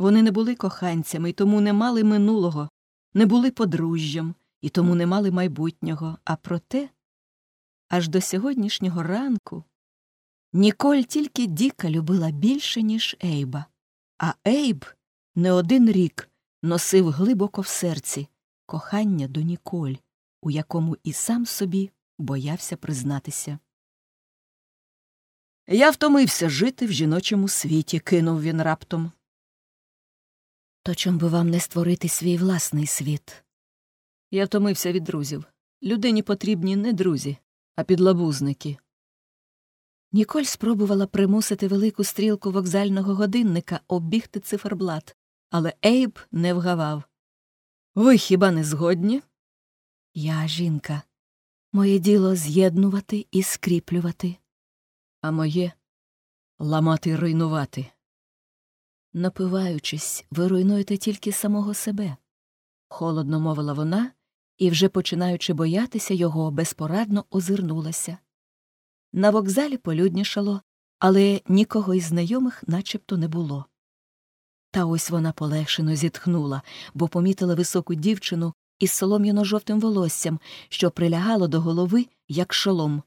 Вони не були коханцями і тому не мали минулого, не були подружжям і тому не мали майбутнього. А проте, аж до сьогоднішнього ранку, Ніколь тільки Діка любила більше, ніж Ейба, а Ейб не один рік носив глибоко в серці кохання до Ніколь, у якому і сам собі боявся признатися. Я втомився жити в жіночому світі, кинув він раптом. То чом би вам не створити свій власний світ? Я втомився від друзів. Людині потрібні не друзі, а підлабузники. Ніколь спробувала примусити велику стрілку вокзального годинника оббігти циферблат, але Ейб не вгавав. Ви хіба не згодні? Я жінка. Моє діло з'єднувати і скріплювати. А моє ламати й руйнувати. Напиваючись, ви руйнуєте тільки самого себе, холодно мовила вона і, вже починаючи боятися його, безпорадно озирнулася. На вокзалі полюднішало, але нікого із знайомих начебто не було. Та ось вона полегшено зітхнула, бо помітила високу дівчину із солом'яно жовтим волоссям, що прилягало до голови, як шолом.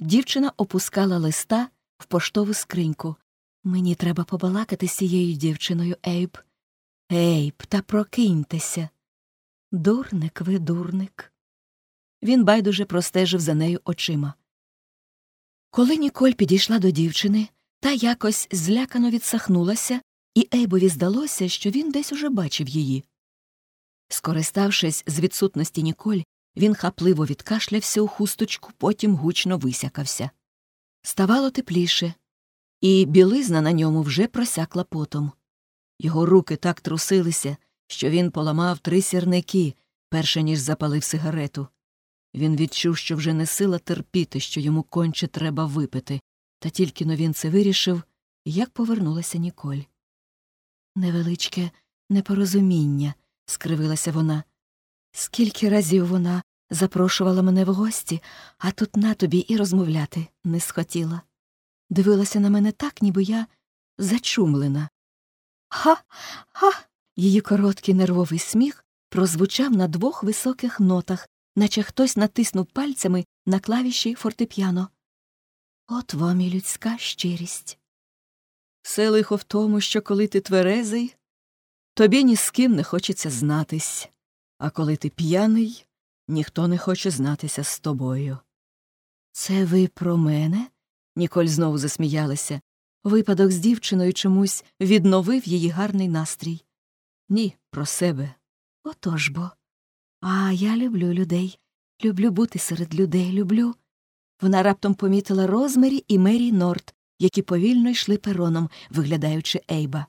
Дівчина опускала листа в поштову скриньку. Мені треба побалакати з цією дівчиною, Ейб. Ейб, та прокиньтеся. Дурник ви, дурник. Він байдуже простежив за нею очима. Коли Ніколь підійшла до дівчини, та якось злякано відсахнулася, і Ейбові здалося, що він десь уже бачив її. Скориставшись з відсутності Ніколь, він хапливо відкашлявся у хусточку, потім гучно висякався. Ставало тепліше, і білизна на ньому вже просякла потом. Його руки так трусилися, що він поламав три сірники, перше ніж запалив сигарету. Він відчув, що вже не сила терпіти, що йому конче треба випити, та тільки но він це вирішив, як повернулася Ніколь. Невеличке непорозуміння, скривилася вона. Скільки разів вона запрошувала мене в гості, а тут на тобі і розмовляти не схотіла. Дивилася на мене так, ніби я зачумлена. Ха, ха. Її короткий нервовий сміх прозвучав на двох високих нотах, наче хтось натиснув пальцями на клавіші фортепіано. От вам і людська щирість. Все лихо в тому, що коли ти тверезий, тобі ні з ким не хочеться знатись, а коли ти п'яний, ніхто не хоче знатися з тобою. Це ви про мене? Ніколь знову засміялася. Випадок з дівчиною чомусь відновив її гарний настрій. Ні, про себе. Отож бо. А я люблю людей. Люблю бути серед людей, люблю. Вона раптом помітила Розмері і Мері Норт, які повільно йшли пероном, виглядаючи Ейба.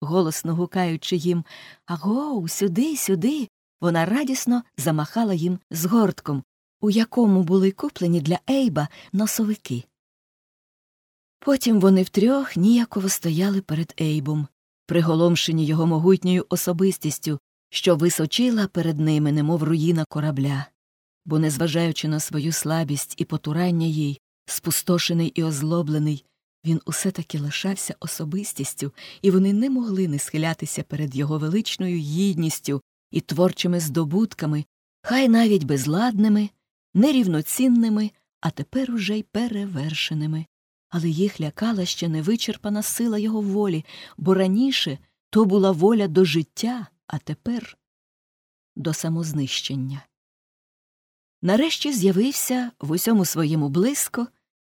Голосно гукаючи їм Агоу, сюди, сюди. Вона радісно замахала їм згортком, у якому були куплені для Ейба носовики. Потім вони втрьох ніяково стояли перед Ейбом, приголомшені його могутньою особистістю, що височила перед ними, немов руїна корабля, бо, незважаючи на свою слабість і потурання їй, спустошений і озлоблений, він усе таки лишався особистістю, і вони не могли не схилятися перед його величною гідністю і творчими здобутками, хай навіть безладними, нерівноцінними, а тепер уже й перевершеними. Але їх лякала ще невичерпана сила його волі, бо раніше то була воля до життя, а тепер до самознищення. Нарешті з'явився в усьому своєму блиско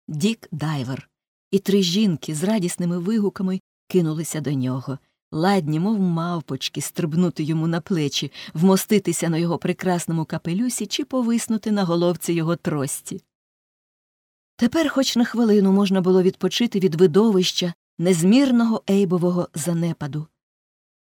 Дік Дайвер, і три жінки з радісними вигуками кинулися до нього, ладні, мов мавпочки, стрибнути йому на плечі, вмоститися на його прекрасному капелюсі чи повиснути на головці його трості. Тепер хоч на хвилину можна було відпочити від видовища незмірного ейбового занепаду.